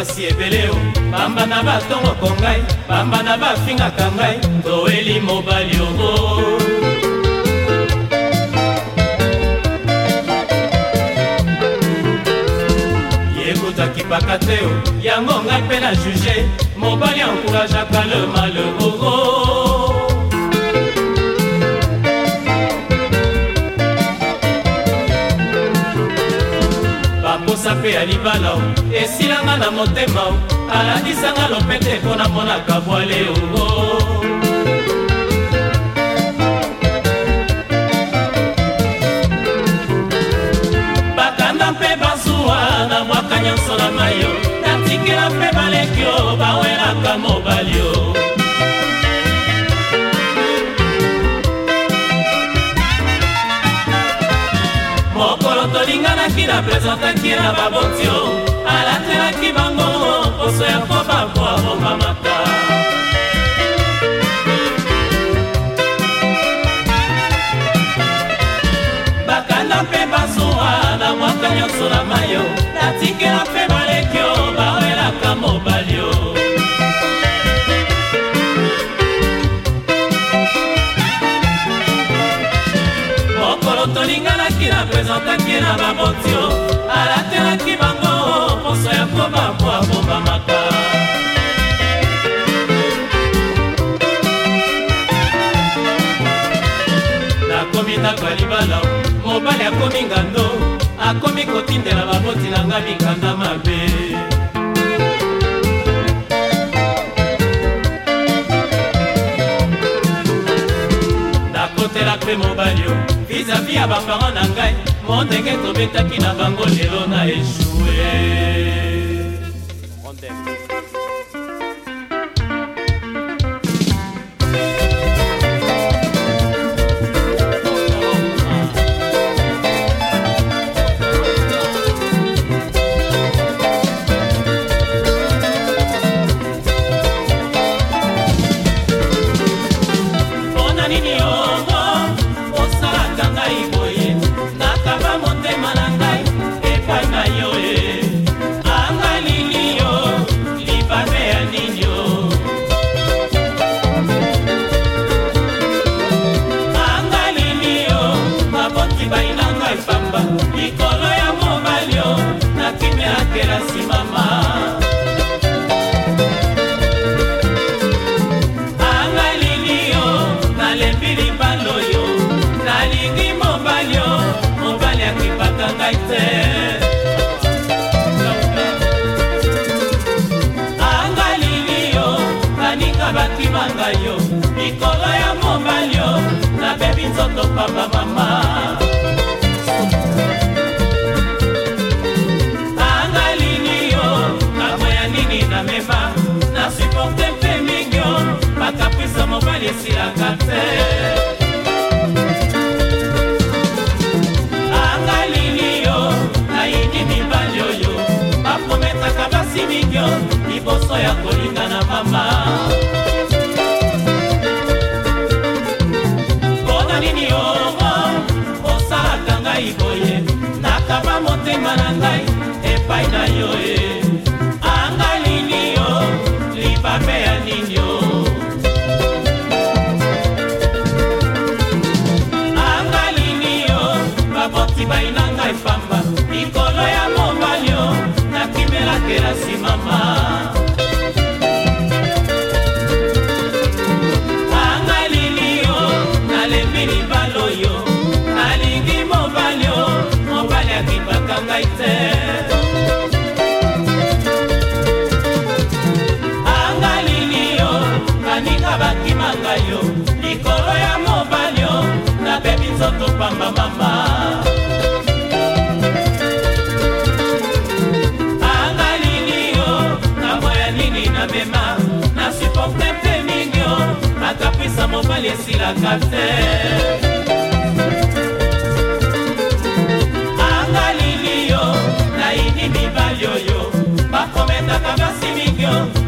basi ebele o pamba na batongoko ngai pamba na bafingaka ngai toweli mobali oo yekutaki pakateo yango ngai mpe na juge mobali enkourajaka le malheureux mpe ya libala o esilanga na motema o alandisanga lopete mpo namonaka bwale oo amonanaki na plaisantanki na babotio alatelaki bango poso ya po oyo toninganaki na prezentaki na bamotio alatelaki bango poso ya kobabwa bobamaka nakomi ndako ya libala mobali akomi ngando akomi kotindela baboti na nga mikanda mabe nakotela mpe mobali o vizavi ya bapara na ngai mo ndenge tobetaki na bango lelo na eshue nzoto papa mama tanga lini yo nakwaya nini namema nasuporte mpe mingio bakapwisa mobali esilaka te anga lini yo nayiki mibali oyo baprometaka basi mingio liboso ya kolingana mama okela nsima mama esilaka te anga lili yo nayini mibali oyo bakometaka basi mingi